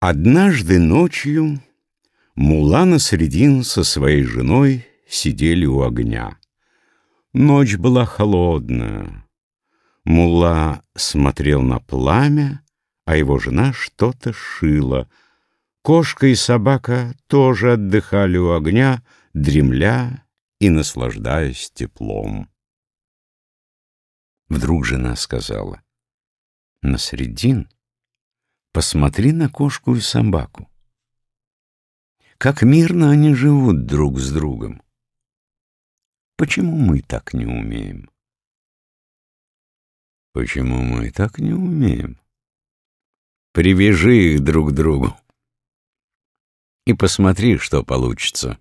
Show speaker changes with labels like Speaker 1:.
Speaker 1: Однажды ночью Мула Насредин со своей женой сидели у огня. Ночь была холодная. Мула смотрел на пламя, а его жена что-то шила. Кошка и собака тоже отдыхали у огня, дремля и наслаждаясь теплом. Вдруг жена сказала, «Насредин, Посмотри на кошку и собаку. Как мирно они живут друг с другом. Почему мы так не умеем? Почему мы так не умеем? Привяжи их друг к другу и посмотри, что получится.